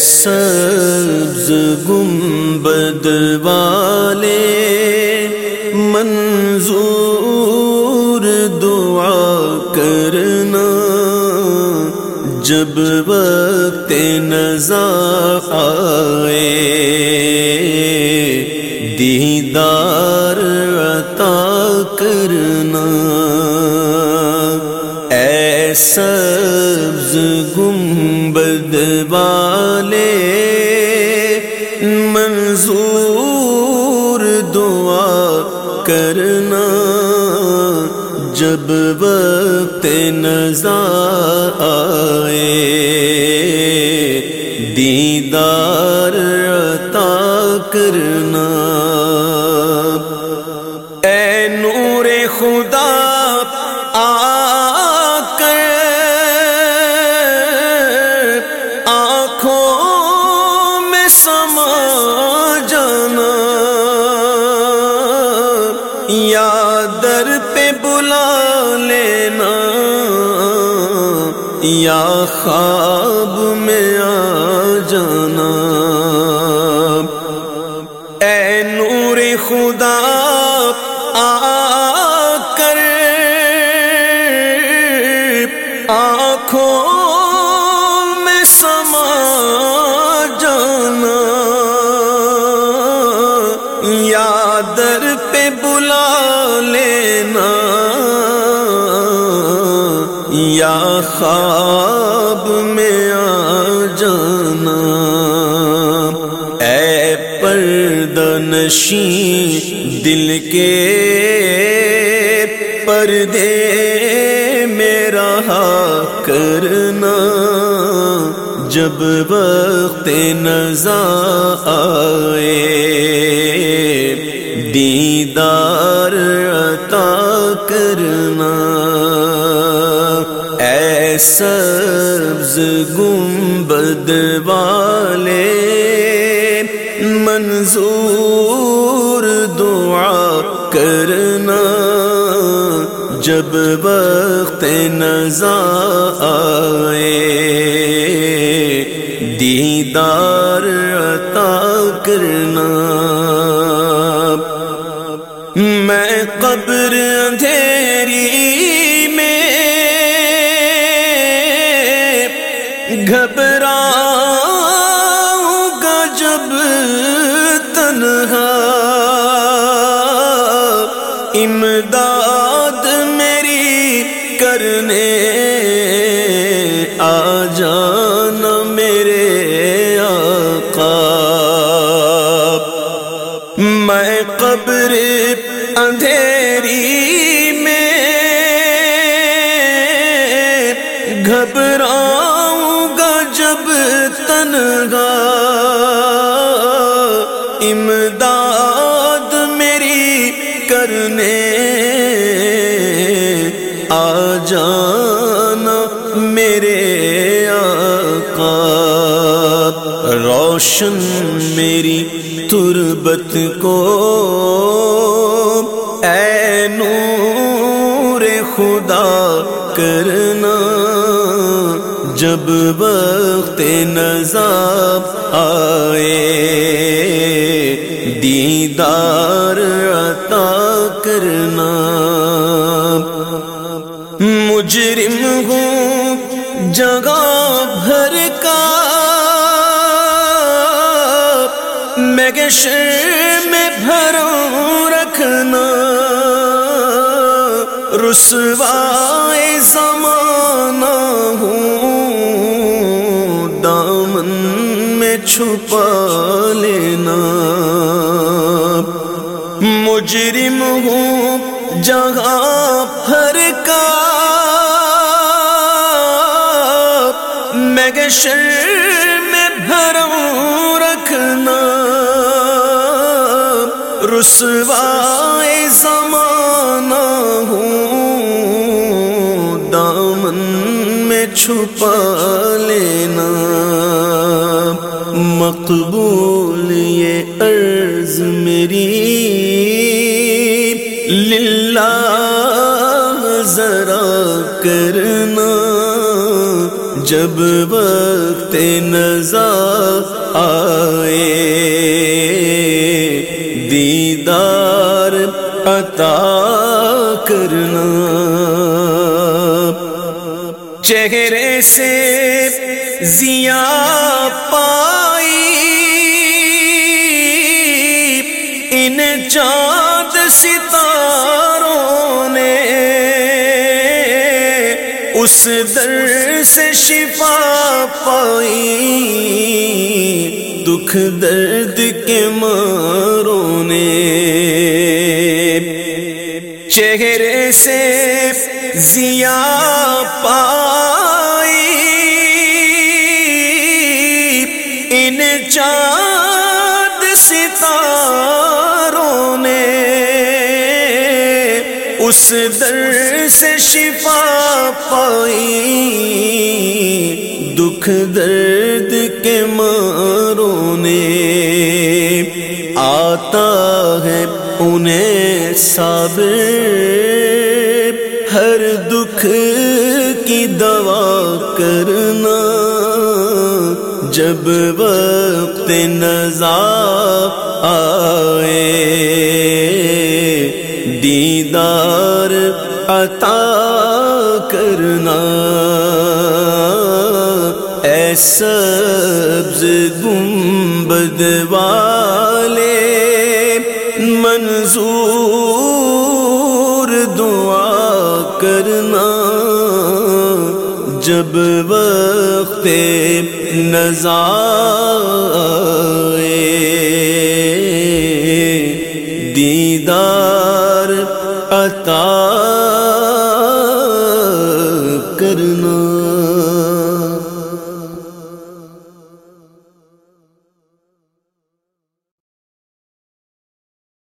سبز گنبد والے منظور دعا کرنا جب وقت نظر آئے دیدار عطا کرنا ایسا گنبد والے منظور دعا کرنا جب وقت نظر آئے دیدار عطا کرنا اے نور خدا یا خواب میں آ جانا۔ اے نور خدا، آ کر آنکھوں میں سما جانا۔ یا در پہ بلا لینا یا خواب میں آ جانا۔ اے پردنشی دل کے پردے میرا کرنا۔ جب وقت نظر آئے دیدار عطا کرنا۔ سبز گنبد والے منظور دعا کرنا۔ جب وقت نظر آئے دیدار گھبرا گا جب تنہا۔ امداد میری کرنے آ جانا میرے آقا۔ میں قبر اندھیری امداد میری کرنے آ جانا میرے آقا۔ روشن میری تربت کو اے نور خدا کرنا۔ جب وقت نظر آئے دیدار عطا کرنا۔ مجرم ہوں جگہ بھر کا۔ میں میں بھروں رکھنا۔ رسوائے زمانہ ہوں۔ دامن میں چھپا۔ میں میں بھروں رکھنا۔ رسوائے زمانہ ہوں دامن میں چھپا لینا۔ مقبول یہ عرض میری۔ للہ، ذرا کرنا جب وقت نظر آئے، دیدار عطا کرنا۔ چہرے سے زیا پائی، ان چاند ستاروں نے اس در سے شفا پائی، دکھ درد کے ماروں نے۔ چہرے سے زیا پائی، ان چاند ستاروں اس در سے شفا پائی۔ دکھ درد کے ماروں نے آتا ہے انہیں صابر۔ ہر دکھ کی دوا کرنا جب وقت نظار آئے۔ دیدار عطا کرنا۔ ایسا گنبد والے منظور دعا کرنا۔ جب وقت دیدار بتا